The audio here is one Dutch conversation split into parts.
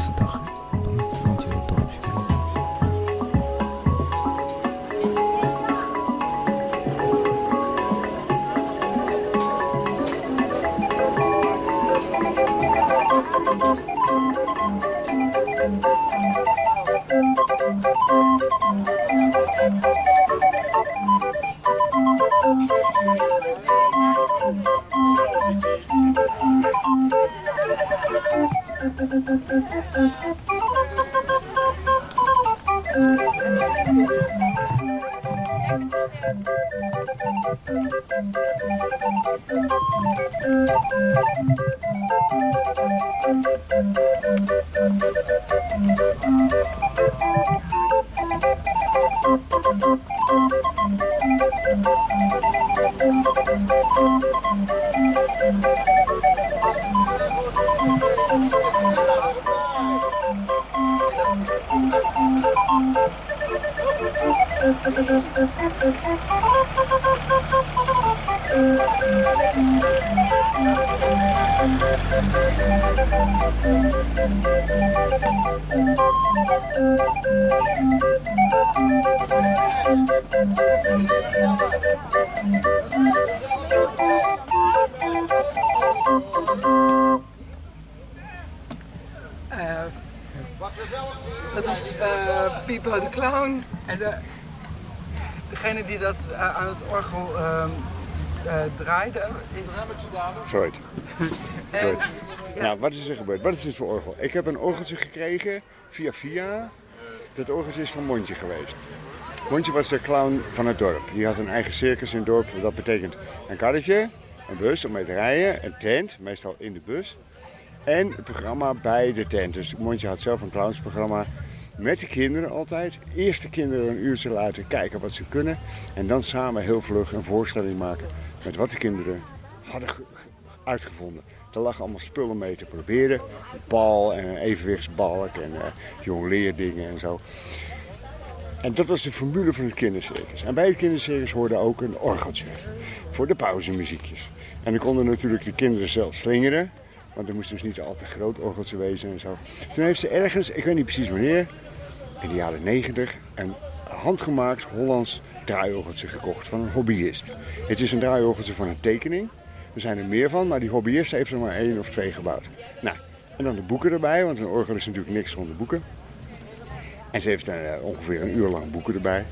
is dan de gebeurd? Wat is dit voor orgel? Ik heb een orgeltje gekregen via via. Dat orgeltje is van Montje geweest. Montje was de clown van het dorp. Die had een eigen circus in het dorp. Dat betekent een karretje, een bus om mee te rijden, een tent, meestal in de bus. En het programma bij de tent. Dus Montje had zelf een clownsprogramma met de kinderen altijd. Eerst de kinderen een uurtje laten kijken wat ze kunnen. En dan samen heel vlug een voorstelling maken met wat de kinderen hadden ge- ge- uitgevonden. Er lag allemaal spullen mee te proberen. Bal en evenwichtsbalk en uh, jongleerdingen en zo. En dat was de formule van het kindercircus. En bij het kindercircus hoorde ook een orgeltje. Voor de pauzemuziekjes. En dan konden natuurlijk de kinderen zelf slingeren. Want er moest dus niet al te groot orgeltje wezen en zo. Toen heeft ze ergens, ik weet niet precies wanneer, in de jaren negentig, een handgemaakt Hollands draaiorgeltje gekocht van een hobbyist. Het is een draaiorgeltje van een tekening. Er zijn er meer van, maar die hobbyist heeft er maar één of twee gebouwd. Nou, en dan de boeken erbij, want een orgel is natuurlijk niks zonder boeken. En ze heeft eh, ongeveer een uur lang boeken erbij.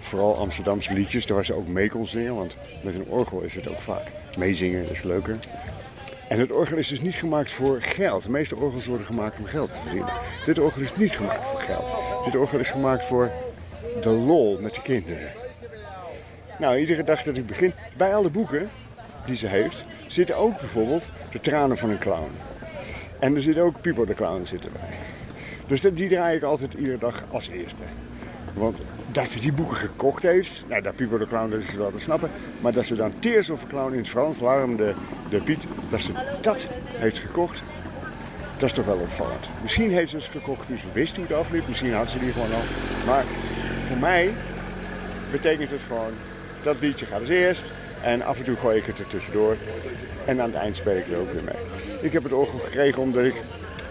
Vooral Amsterdamse liedjes, daar waar ze ook mee kon zingen. Want met een orgel is het ook vaak meezingen, dat is leuker. En het orgel is dus niet gemaakt voor geld. De meeste orgels worden gemaakt om geld te verdienen. Dit orgel is niet gemaakt voor geld. Dit orgel is gemaakt voor de lol met de kinderen. Nou, iedere dag dat ik begin, bij alle boeken die ze heeft, zitten ook bijvoorbeeld de tranen van een clown. En er zit ook Pipo de Clown zitten bij. Dus die draai ik altijd iedere dag als eerste. Want dat ze die boeken gekocht heeft, nou dat Pipo de Clown dat is wel te snappen. Maar dat ze dan Tears of a Clown in het Frans, Larm de, de Piet, dat ze dat heeft gekocht, dat is toch wel opvallend. Misschien heeft ze het gekocht toen ze wist hoe het afliep, misschien had ze die gewoon al. Maar voor mij betekent het gewoon, dat liedje gaat als eerst. En af en toe gooi ik het er tussendoor. En aan het eind speel ik er ook weer mee. Ik heb het orgel gekregen omdat ik...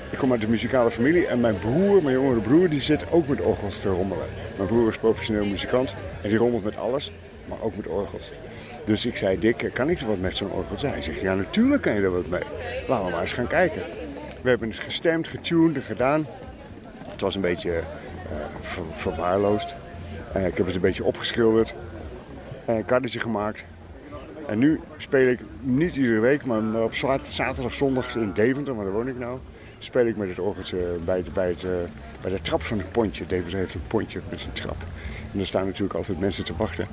Ik kom uit de muzikale familie en mijn broer, mijn jongere broer, die zit ook met orgels te rommelen. Mijn broer is professioneel muzikant en die rommelt met alles, maar ook met orgels. Dus ik zei, Dick, kan ik er wat met zo'n orgel? Hij zegt, ja natuurlijk kan je er wat mee. Laten we maar eens gaan kijken. We hebben het gestemd, getuned en gedaan. Het was een beetje eh, ver- verwaarloosd. Eh, ik heb het een beetje opgeschilderd. Eh, een kaartje gemaakt. En nu speel ik niet iedere week, maar op zat- zaterdag, zondag in Deventer, waar woon ik nou, speel ik met het orgeltje bij de, bij, het, eh, bij de trap van het pontje. Deventer heeft een pontje met een trap. En er staan natuurlijk altijd mensen te wachten.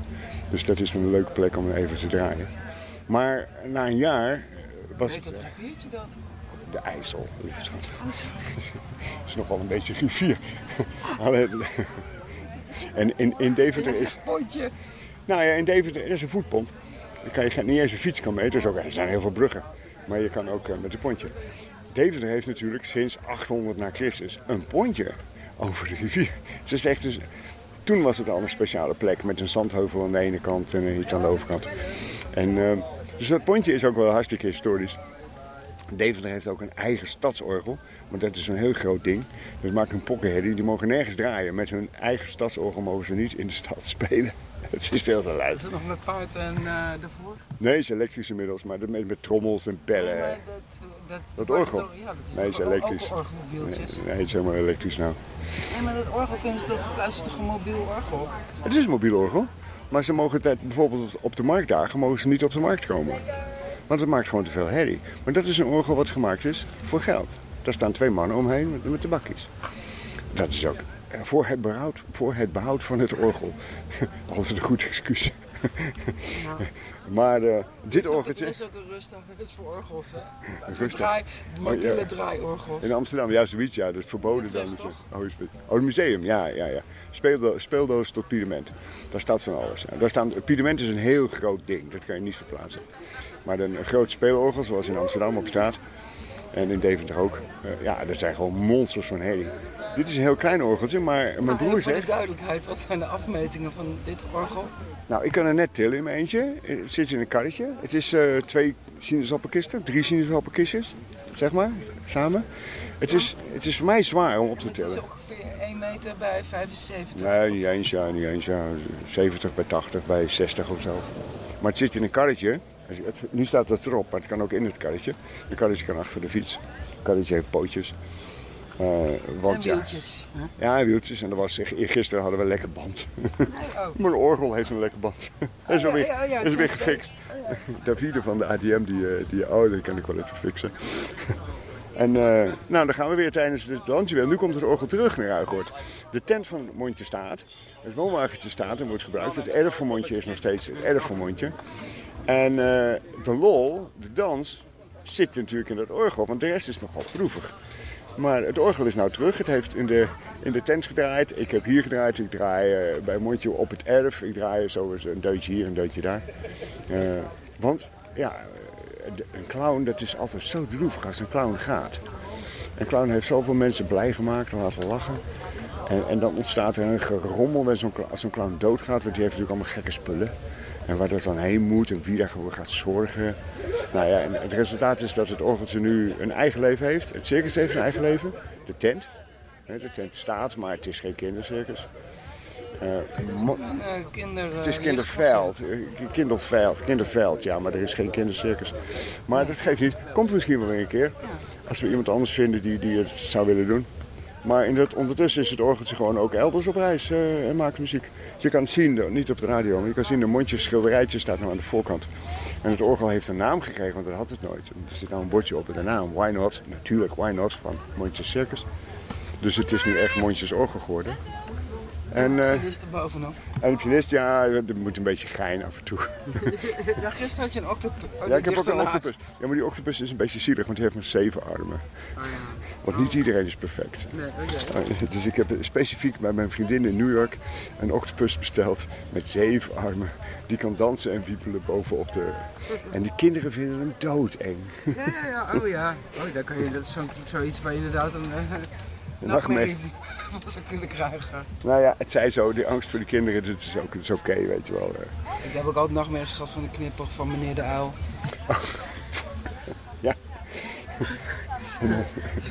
Dus dat is een leuke plek om even te draaien. Maar na een jaar was Heet dat riviertje dan? de IJssel, lieve schat. Het is nog wel een beetje rivier. En in, in Deventer is... Pontje. Nou ja, in Deventer er is een voetpont. Dan kan je niet eens een fiets kan mee. Dus ook, er zijn heel veel bruggen. Maar je kan ook eh, met een pontje. Deventer heeft natuurlijk sinds 800 na Christus een pontje over de rivier. Het is echt, toen was het al een speciale plek met een zandheuvel aan de ene kant en iets aan de overkant. En, eh, dus dat pontje is ook wel hartstikke historisch. Deventer heeft ook een eigen stadsorgel, maar dat is een heel groot ding. Dus maken een pokkenherrie, die mogen nergens draaien. Met hun eigen stadsorgel mogen ze niet in de stad spelen. Het is veel te luid. Is het nog met paard en uh, daarvoor? Nee, het is elektrisch inmiddels, maar met, met trommels en bellen. Nee, maar dat, dat, Dat orgel? ja, dat is Nee, is elektrisch. Ook orgelmobieltjes. Nee, het is helemaal elektrisch nou. Nee, maar dat orgel kun je toch verplaatsen, is toch een mobiel orgel? Het is een mobiel orgel, maar ze mogen het bijvoorbeeld op de marktdagen mogen ze niet op de markt komen. Want het maakt gewoon te veel herrie. Maar dat is een orgel wat gemaakt is voor geld. Daar staan twee mannen omheen met, met de bakjes. Dat is ook voor het behoud, voor het behoud van het orgel. Altijd een goed excuus. maar eh, dit Er orgeltje is ook een rustdag, dat is voor orgels, hè? Een draai, mobiele Oh, ja. draaiorgels. in Amsterdam, ja zoiets, ja, dat is verboden dan. Toch? Oh, het- oh, het museum, ja, ja, ja. Speeldo speeldoos tot Piedement. Daar staat van alles. Ja. Daar staan, Piedement is een heel groot ding, dat kan je niet verplaatsen. Maar een, een groot speelorgel, zoals in Amsterdam op straat. En in Deventer ook. Eh, ja, dat zijn gewoon monsters van herrie. Dit is een heel klein orgeltje, maar mijn Maar broer even voor de zegt... duidelijkheid, wat zijn de afmetingen van dit orgel? Nou, ik kan er net tillen in mijn eentje. Het zit in een karretje. Het is eh, twee sinaasappelkisten, drie sinaasappelkistjes, zeg maar, samen. Het is, het is voor mij zwaar om op te Het is tillen. ongeveer 1 meter bij 75. Nee, niet eens, ja, niet eens, ja. 70 bij 80 bij 60 of zo. Maar het zit in een karretje. Nu staat het erop, maar het kan ook in het karretje. Het karretje kan achter de fiets. Het karretje heeft pootjes. Eh, want en ja, wieltjes. hè? ja, en wieltjes. En dat was, gisteren hadden we een lekke band. Nee, oh. Mijn orgel heeft een lekke band. Dat is ja, ja, dat is het weer zijn twee. gefixt. Davide van de ADM, die, eh, die oh, dat kan ik wel even fixen. En eh, nou, dan gaan we weer tijdens het landje Nu komt het orgel terug naar Ruigoort. De tent van het mondje staat. Het woonwagentje staat en wordt gebruikt. Het erf van mondje is nog steeds het erf van mondje. En de lol, de dans, zit natuurlijk in dat orgel. Want de rest is nogal proevig. Maar het orgel is nou terug. Het heeft in de, in de tent gedraaid. Ik heb hier gedraaid. Ik draai eh, bij Mondje op het erf. Ik draai zo een deutje hier, een deutje daar. Eh, want ja, eh, een clown dat is altijd zo droevig als een clown gaat. Een clown heeft zoveel mensen blij gemaakt en laten lachen. En, en dan ontstaat er een gerommel als zo'n clown doodgaat. Want die heeft natuurlijk allemaal gekke spullen. En waar dat dan heen moet en wie daarvoor gaat zorgen. Nou ja, en het resultaat is dat het orgeltje nu een eigen leven heeft. Het circus heeft een eigen leven. De tent. De tent staat, maar het is geen kindercircus. Eh, mo- eh, kinder, het is kinderveld. Eh, Kinderveld, kinderveld, ja, maar er is geen kindercircus. Maar dat geeft niet. Komt misschien wel een keer. Als we iemand anders vinden die, die het zou willen doen. Maar in dat, ondertussen is het orgeltje gewoon ook elders op reis eh, en maakt muziek. Je kan het zien, de- niet op de radio, maar je kan zien, de mondjes schilderijtje staat nou aan de voorkant. En het orgel heeft een naam gekregen, want dat had het nooit. Er zit nou een bordje op met de naam, Why Not? Natuurlijk, Why Not van Mondjes Circus. Dus het is nu echt Mondjes Orgel geworden. En, eh, Ze is er bovenop. en de pianist, ja, er moet een beetje gein af en toe. Ja, gisteren had je een octopus. Oh, Ja, ik heb ook een octopus. Ja, maar die octopus is een beetje zielig, want die heeft maar zeven armen. Oh, ja. Want niet iedereen is perfect. Nee, oké. Uh, Dus ik heb specifiek bij mijn vriendin in New York een octopus besteld met zeven armen. Die kan dansen en wiepelen bovenop de... En die kinderen vinden hem doodeng. Ja, ja, ja. Oh ja. Oh, daar kan je, dat is zo, zoiets waar je inderdaad een uh, nachtmerrie. van zou kunnen krijgen. Nou ja, het zij zo, die angst voor de kinderen, dat is ook oké, weet je wel. Uh, Ik heb ook altijd nachtmerries gehad van de knipper van meneer de uil. Ja.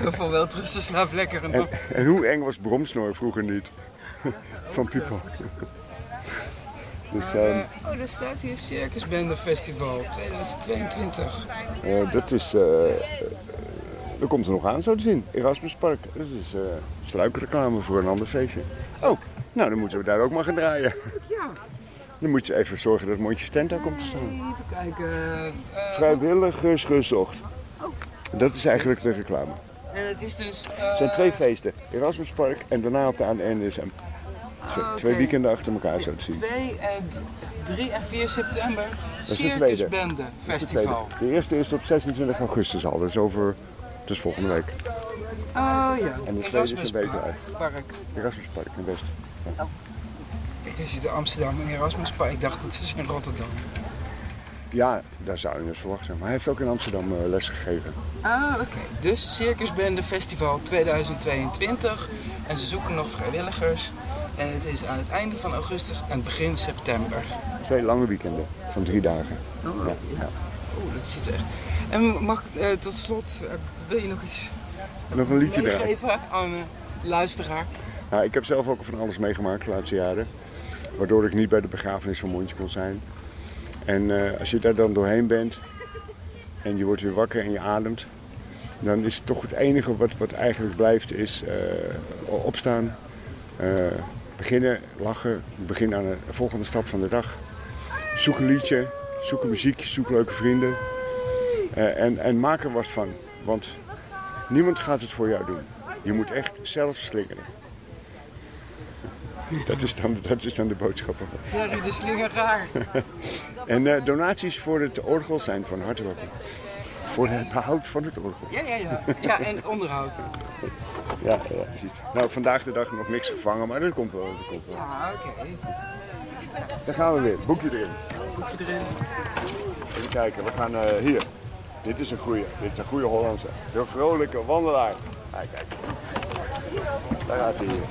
Zoveel welterusten slaap lekker en En, en hoe eng was Bromsnor vroeger niet? Van Pipo. Dus ehm, Eh, oh, daar staat hier Circusbende Festival 2022. eh, dat is... eh dat komt er nog aan, zo te zien. Erasmuspark. Dat is eh struikreclame voor een ander feestje. Ook. Nou, dan moeten we daar ook maar gaan draaien. Ja, Dan moet je even zorgen dat Mondje tent daar komt te staan. even kijken. eh, Vrijwilligers gezocht. Dat is eigenlijk de reclame. en het is dus... Er zijn twee feesten. Erasmuspark en daarna op de ANSM. Twee, Ah, twee oké. weekenden achter elkaar zo te zien. 2, 3 en 4 september. Circusbende Dat is de tweede. Festival. De eerste is op 26 augustus al. Dat is over... Is volgende week. Oh ja, En de tweede is een week. Park. Erasmuspark in West. Ik zit in Amsterdam en Erasmuspark. Ik dacht het is in Rotterdam. Ja, daar zou je het verwachten. Maar hij heeft ook in Amsterdam uh, les gegeven. Ah, oké. Dus Circusbende Festival 2022. En ze zoeken nog vrijwilligers. En het is aan het einde van augustus en begin september. Twee lange weekenden van drie dagen. Oh, ja. ja. Oeh, dat ziet er echt... En mag ik uh, tot slot, uh, wil je nog iets nog een liedje meegeven aan een luisteraar? Nou, ik heb zelf ook van alles meegemaakt de laatste jaren. Waardoor ik niet bij de begrafenis van Mondje kon zijn. En uh, als je daar dan doorheen bent en je wordt weer wakker en je ademt, dan is het toch het enige wat, wat eigenlijk blijft, is uh, opstaan, uh, beginnen, lachen, beginnen aan de volgende stap van de dag. Zoek een liedje, zoek een muziek, zoek leuke vrienden en, en maak er wat van. Want niemand gaat het voor jou doen. Je moet echt zelf slingeren. Dat is dan, dat is dan de boodschap. Jerry de slinger raar. en uh, donaties voor het orgel zijn van harte welkom. Voor het behoud van het orgel. Ja, ja, ja. Ja, en onderhoud. ja, ja, precies. Nou, vandaag de dag nog niks gevangen, maar dat komt wel. Dat komt wel. Ja, oké. Okay. Dan gaan we weer. Boekje erin. Boekje erin. Even kijken, we gaan uh, hier. Dit is een goede. Dit is een goede Hollandse. De vrolijke wandelaar. Kijk, kijk. Daar gaat hij hier.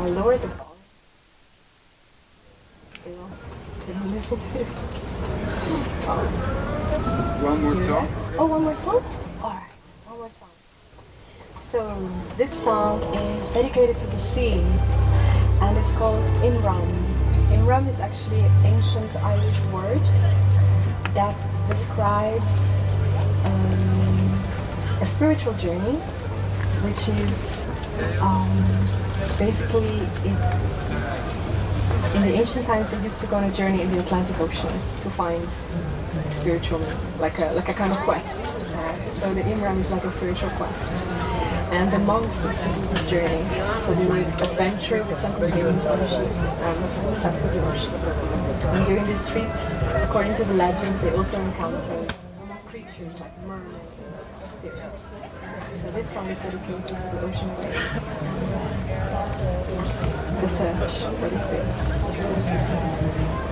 Uh, lower the. They don't, they don't listen to it. One more song. Oh, one more song? Alright, one more song. So, this song is dedicated to the sea and it's called Imram. Imram is actually an ancient Irish word that describes um, a spiritual journey, which is um, basically in, in the ancient times they used to go on a journey in the Atlantic Ocean to find spiritual, like a like a kind of quest. Uh, so the Imram is like a spiritual quest. And the monks used to do these journeys. So they would adventure with some companions on the ship and set the ocean. And during these trips, according to the legends, they also encounter Something educated Russian words. The search for the spirit.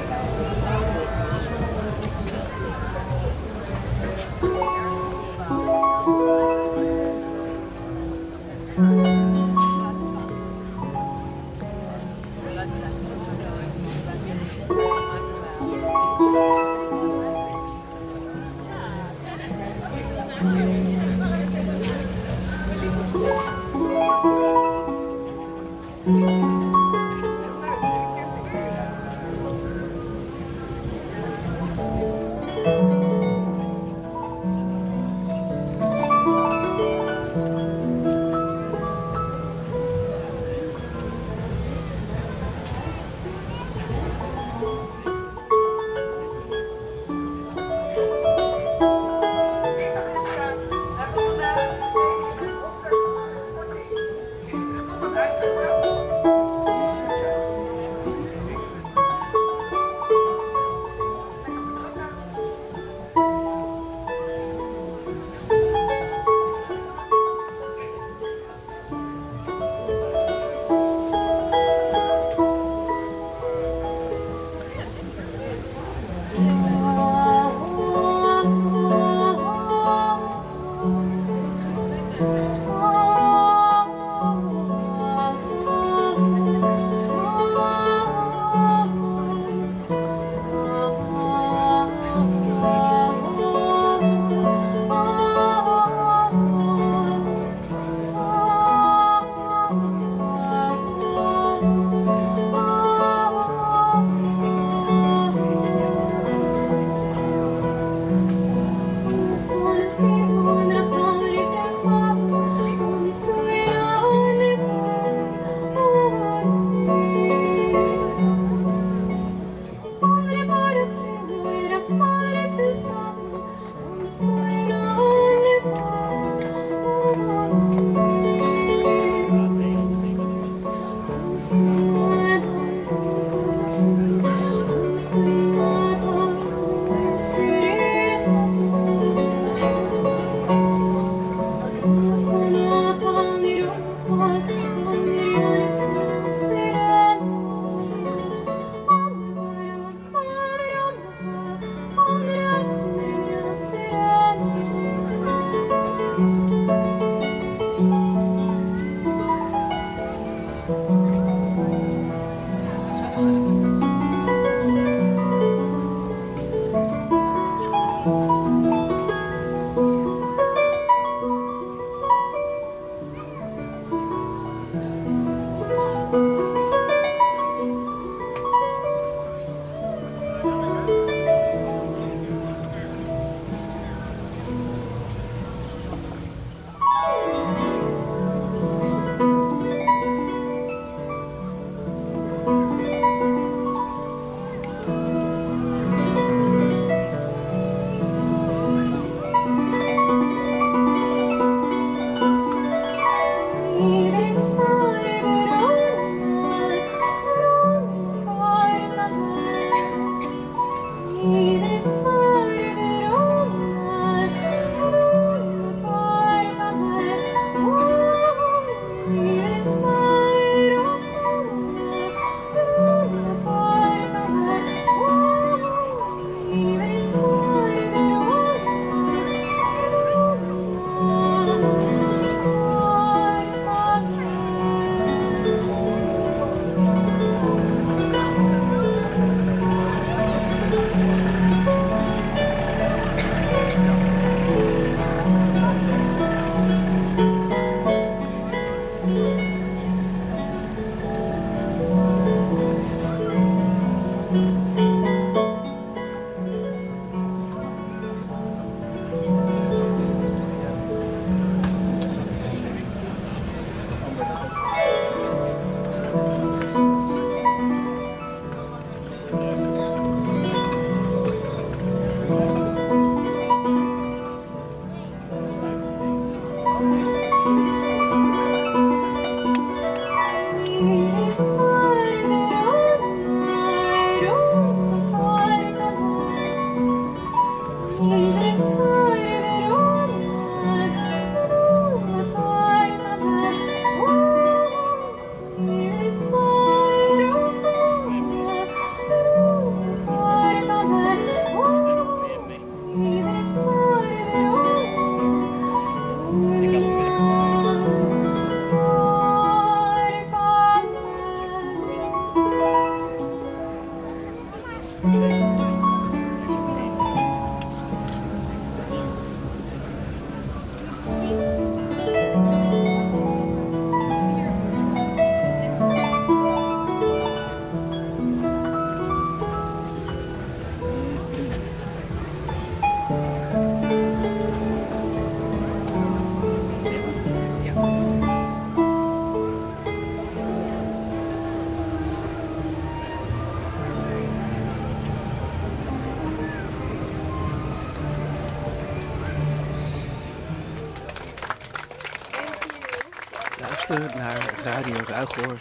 Radio Ruigoord,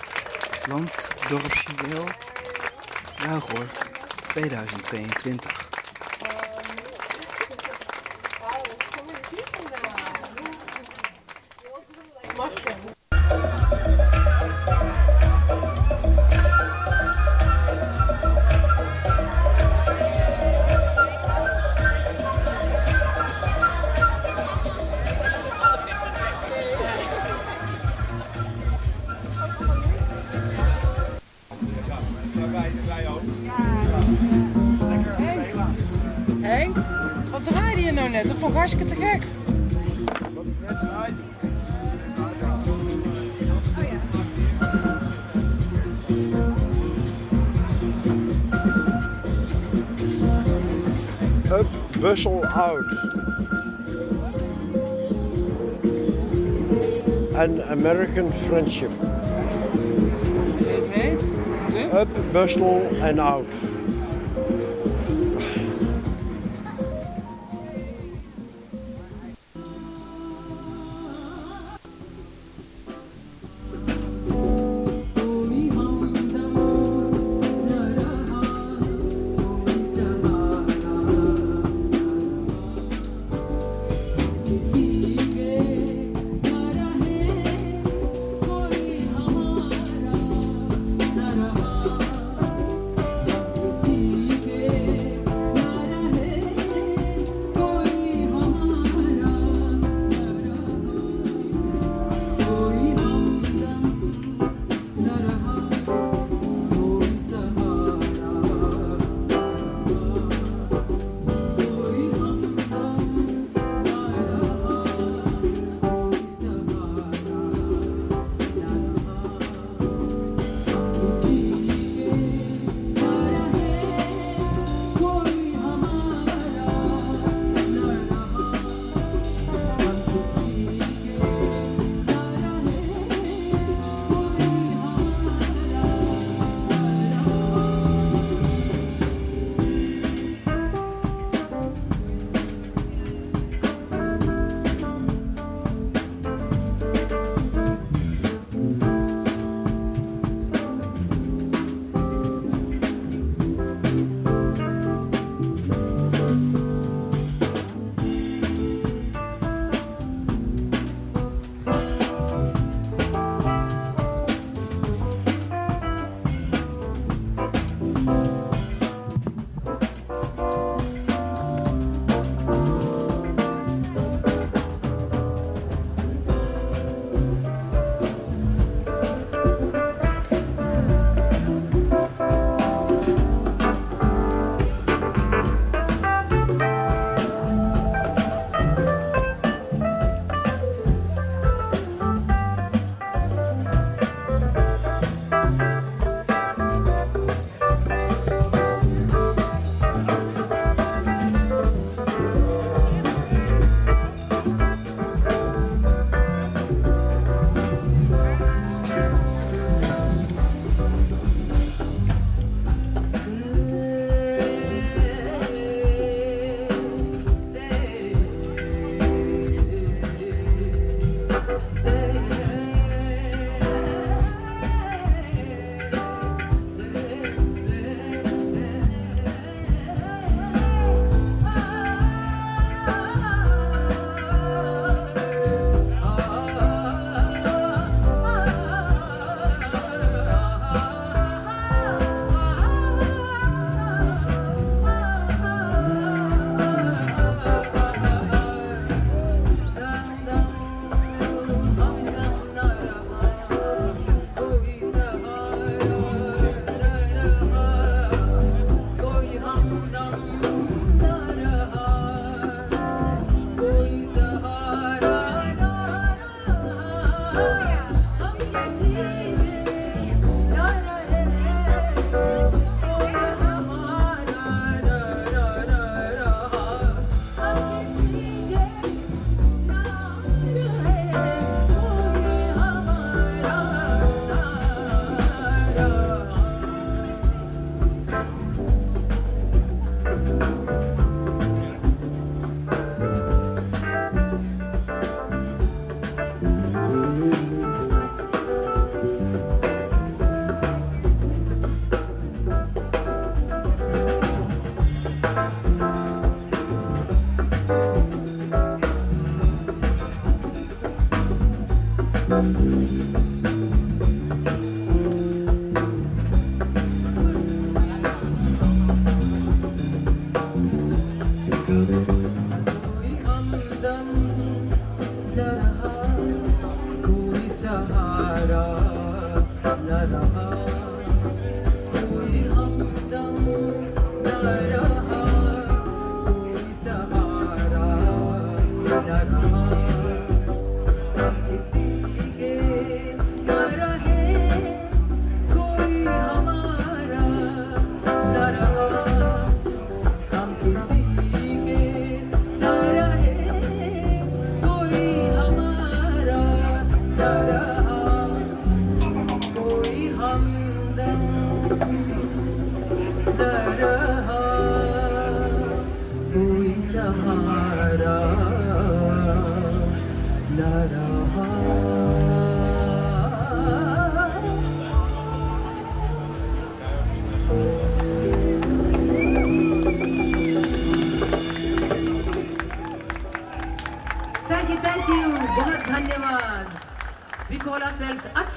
Land, Dorpsje Wil, Ruigoord 2022. Out. An American friendship. Up, bustle and out.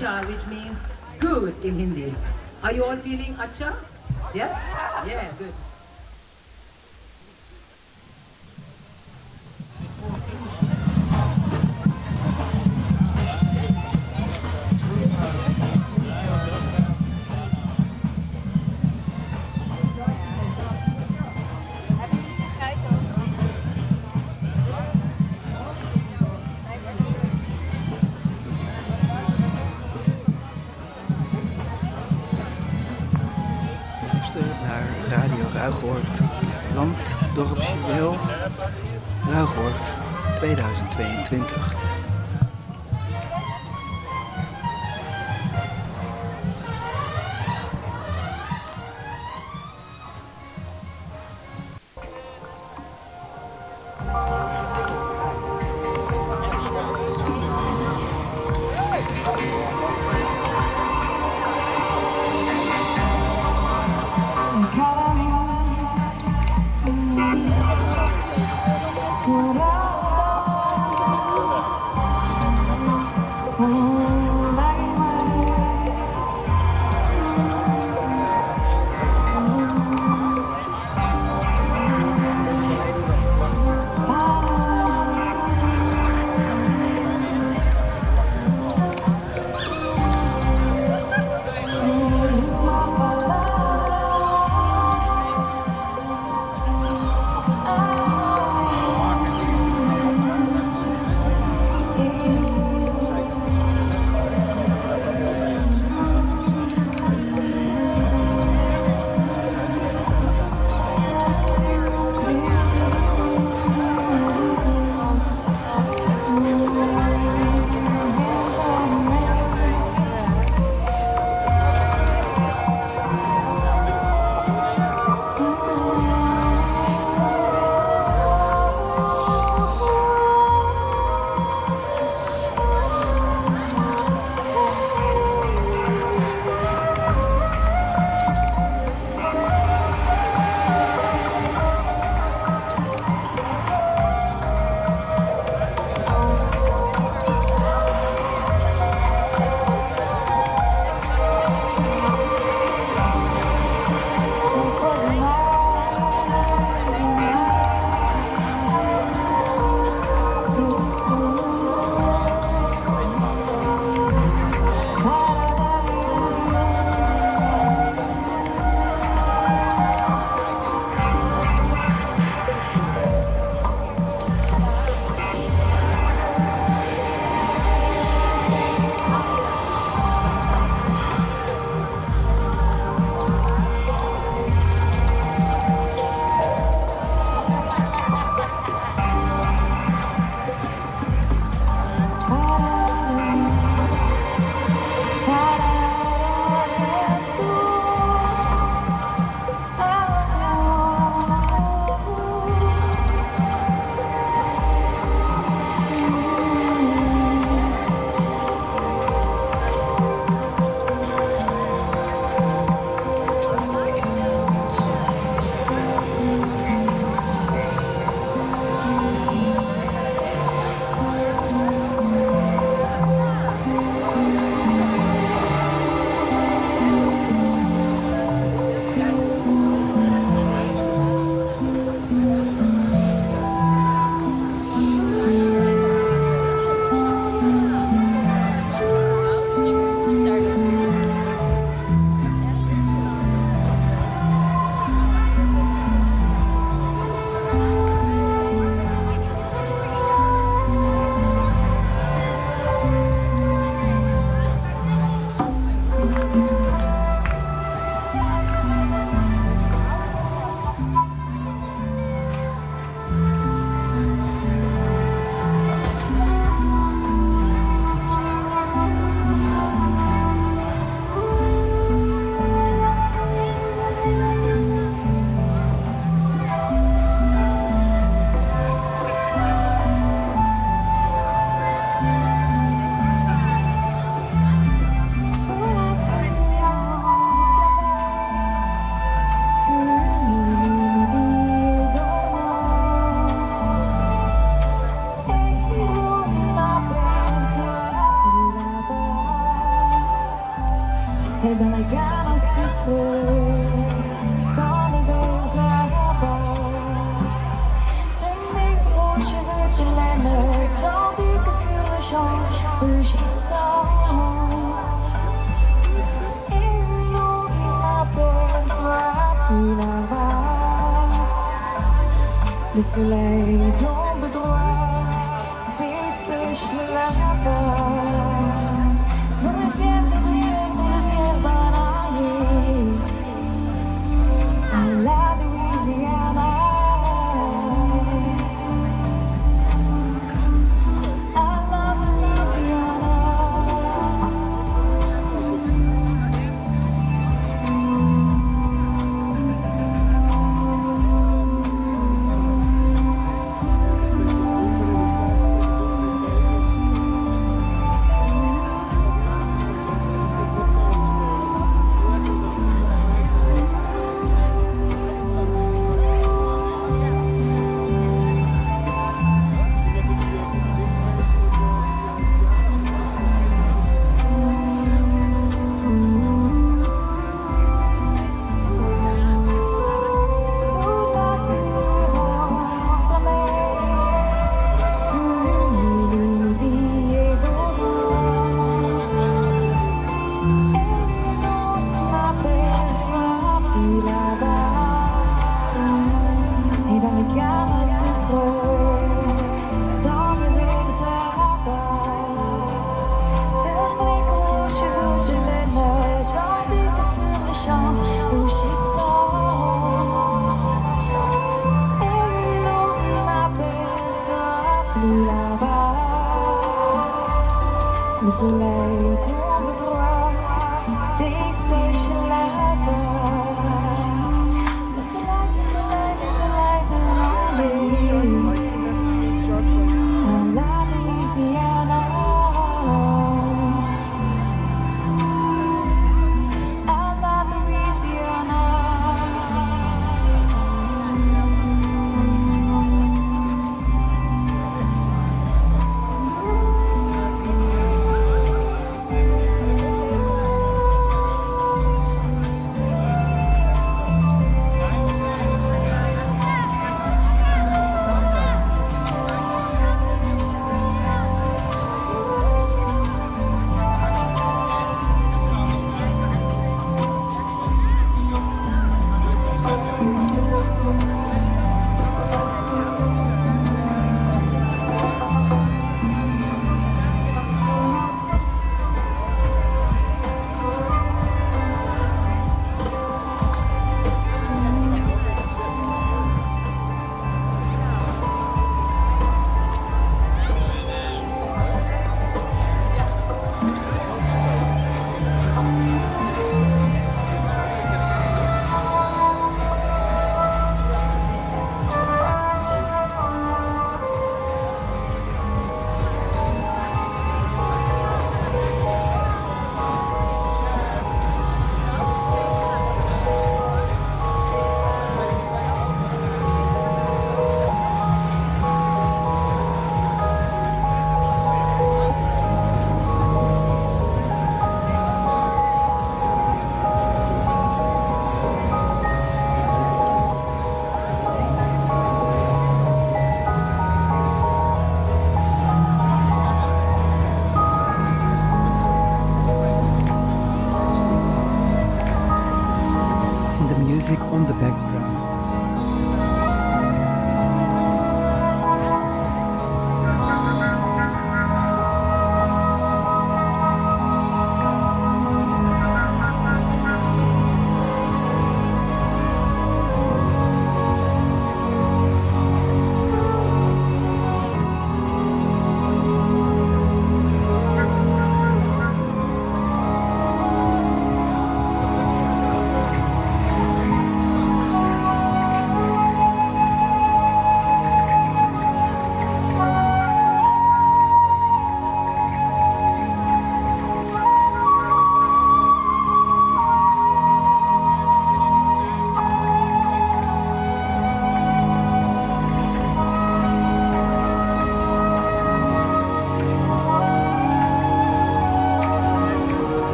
Acha, which means good in Hindi. Are you all feeling Acha? Land, dorpsje, wel. Ruigoord 2022.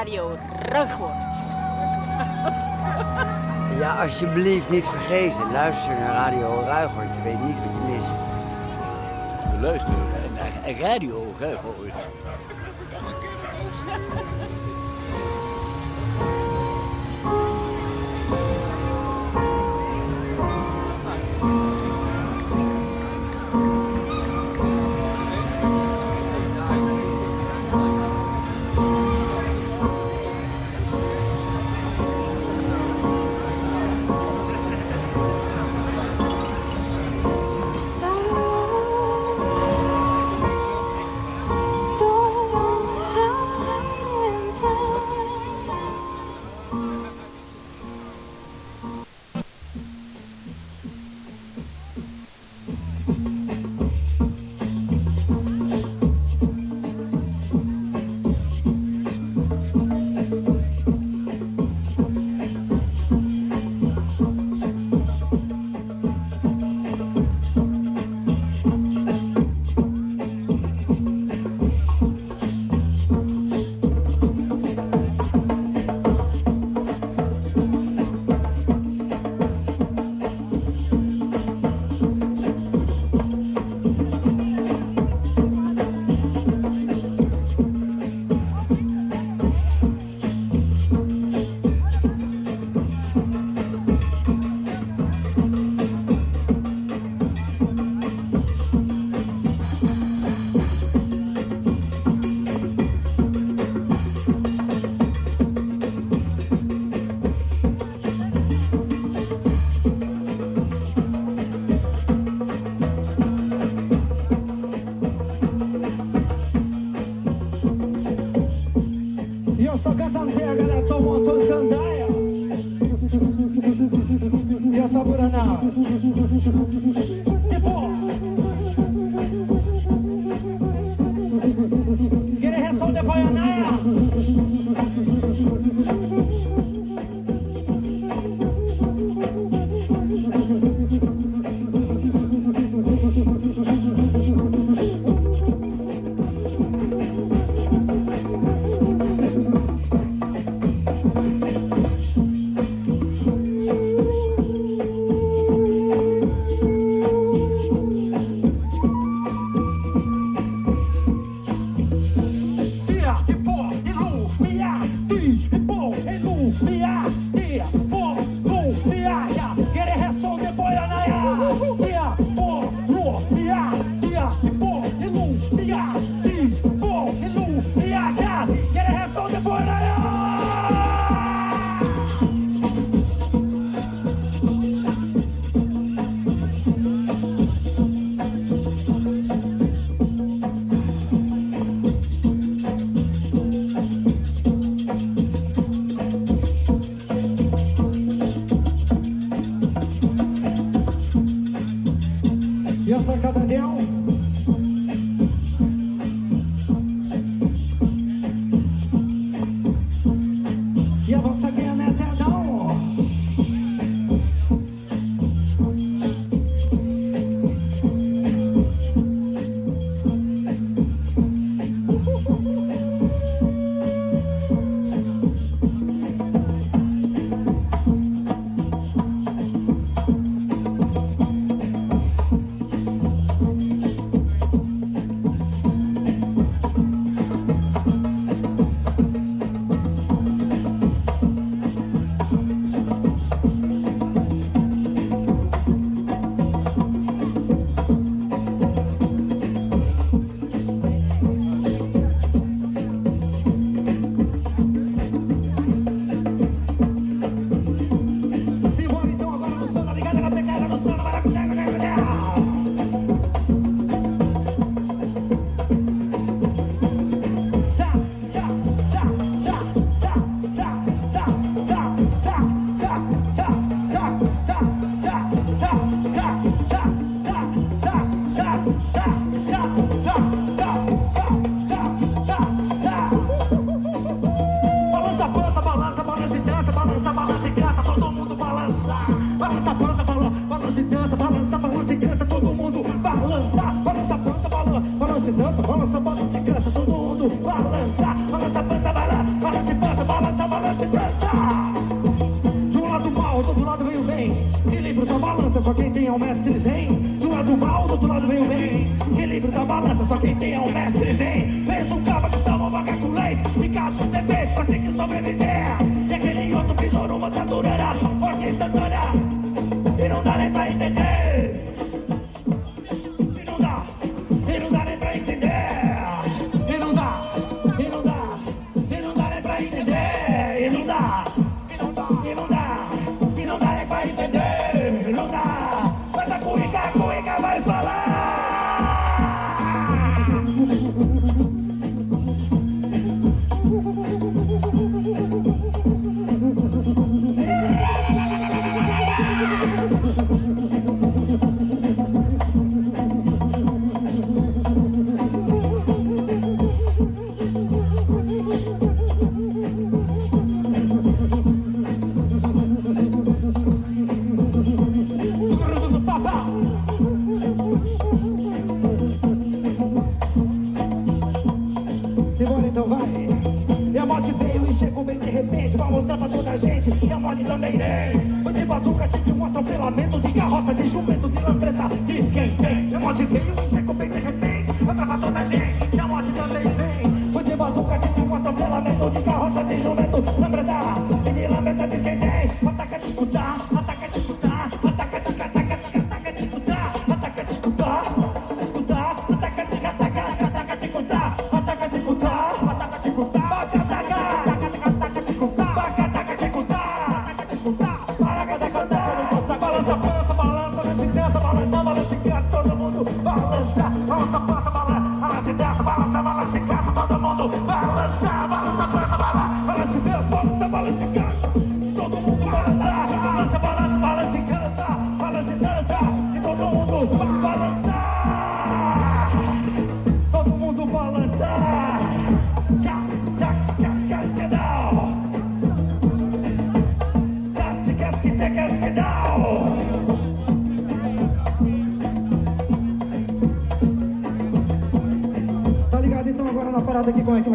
Radio Ruigwoord. Ja, alsjeblieft niet vergeten. Luister naar Radio Ruigwoord. Je weet niet wat je mist. Luister eh, naar Radio Ruigwoord.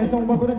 Esse é um bagulho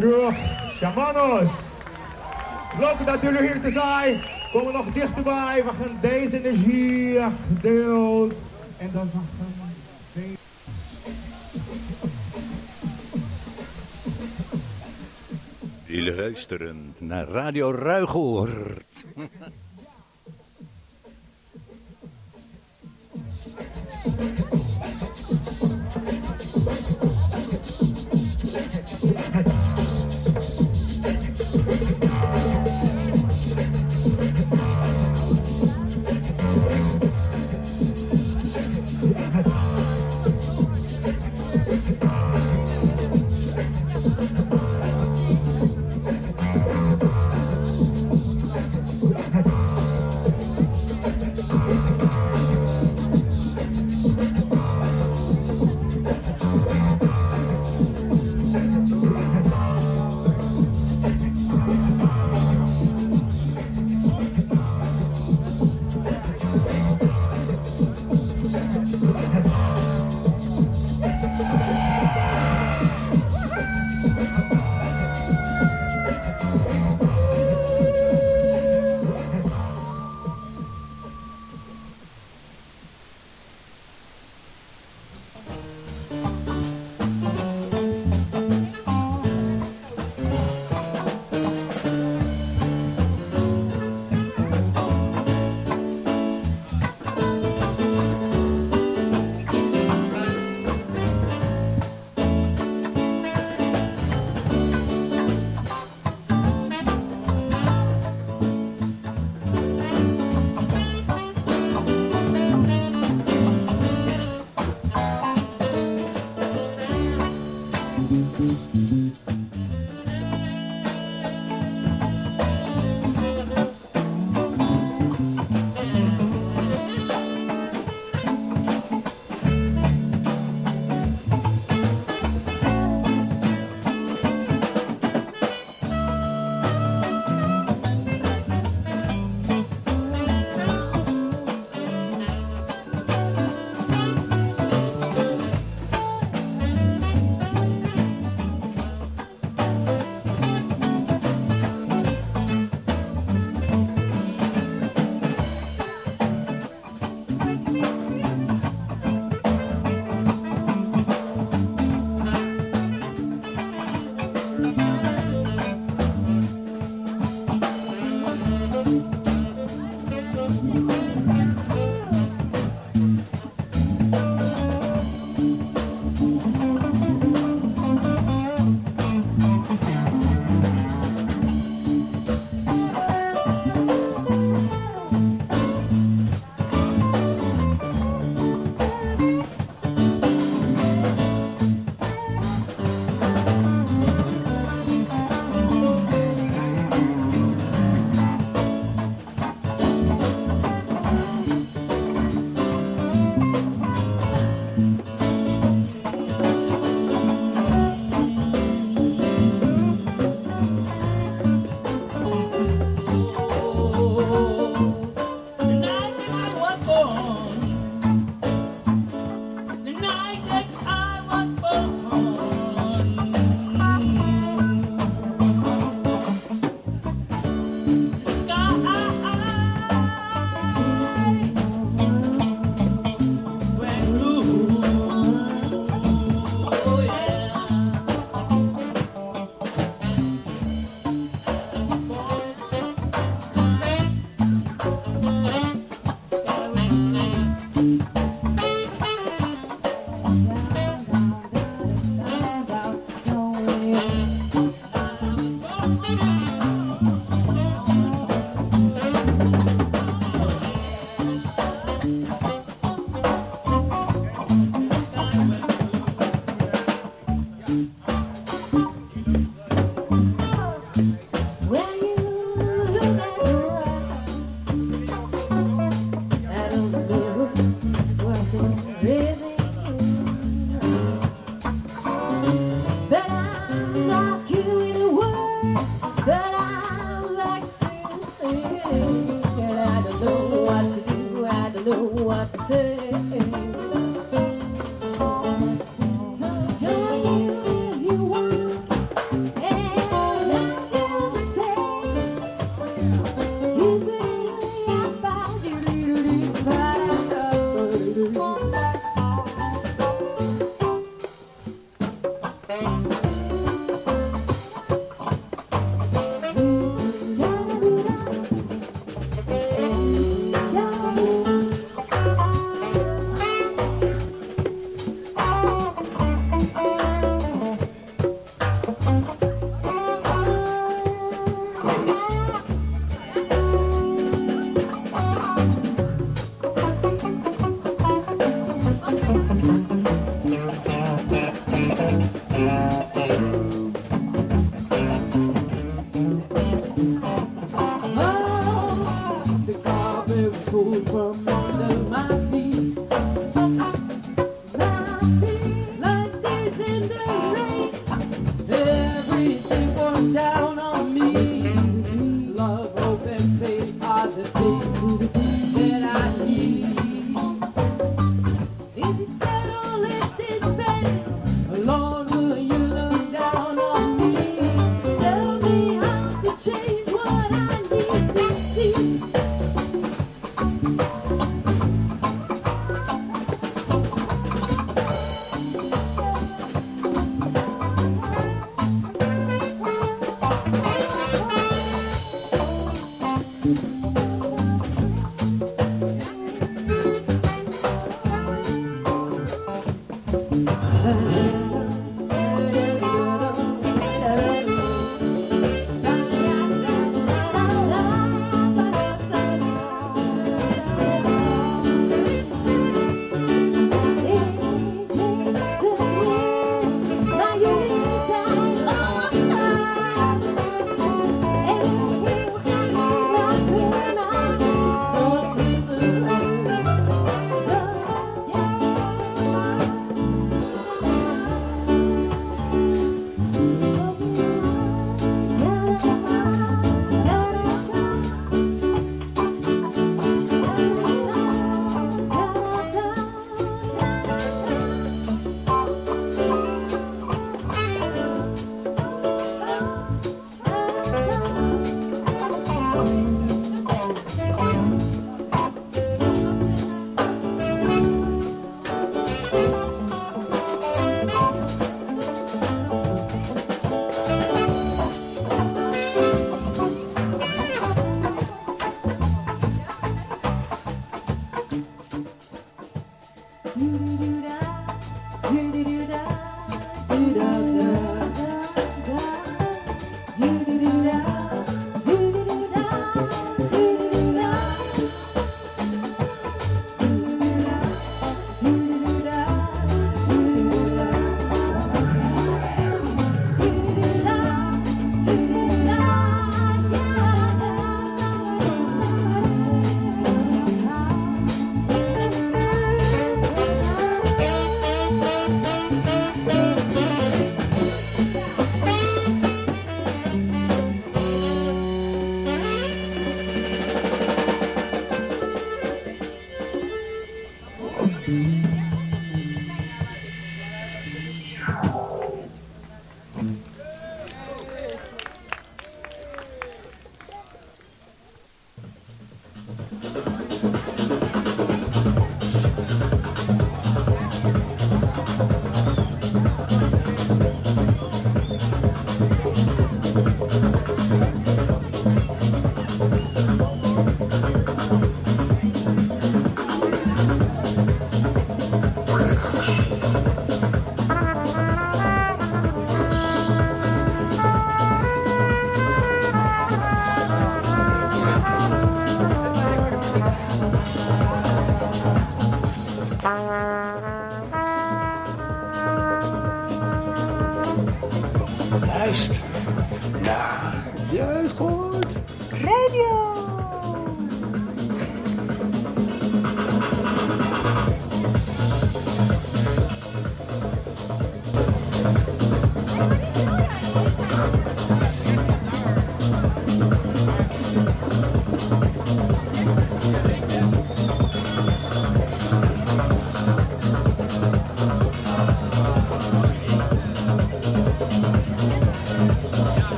terug. Shamanos. Leuk dat jullie hier te zijn. Komen nog dichterbij. We gaan deze energie gedeeld. En dan gaan we luisteren naar Radio Ruigoord. Luister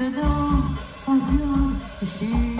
the door of your machine.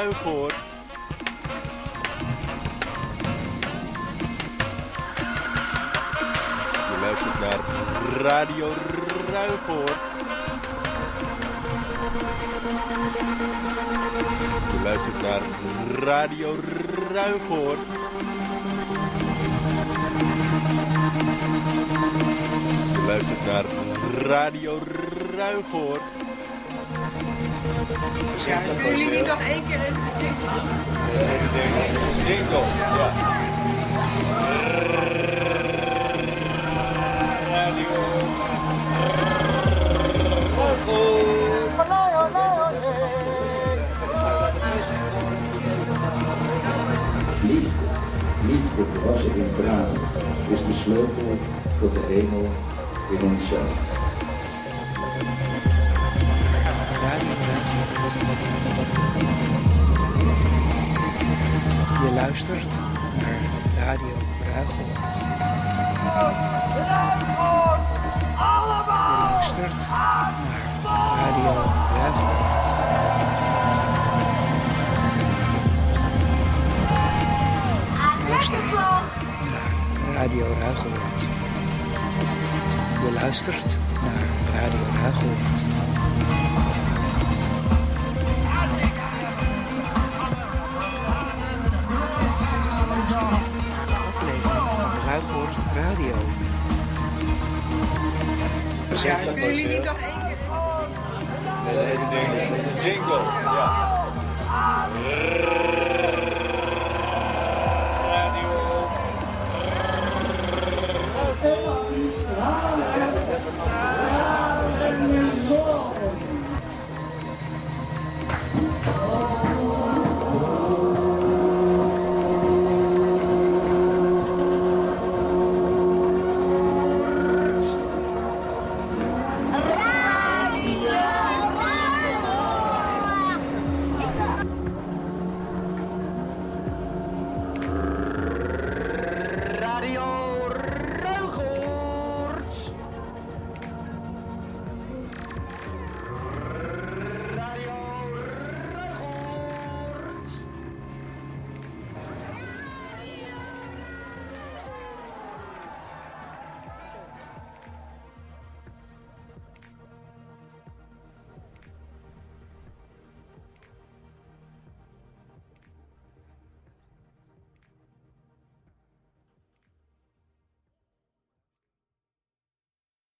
zuigen hoor. Je luistert naar Radio Ruigoor. Je luistert naar Radio Ruigoor. Je luistert naar Radio Ruigoor. Kunnen jullie niet nog één keer even bedenken? Dinkel, ja. Radio. Liefde, liefde was in Brabant, is de sleutel tot de hemel in onszelf. Je luistert naar Radio Ruigoord. Je luistert naar Radio Ruigoord. Luister naar Radio Ruigoord. Je luistert naar Radio Ruigoord. Ruigoord Radio. Ja, kunnen jullie niet nog één keer... Jingle, ja.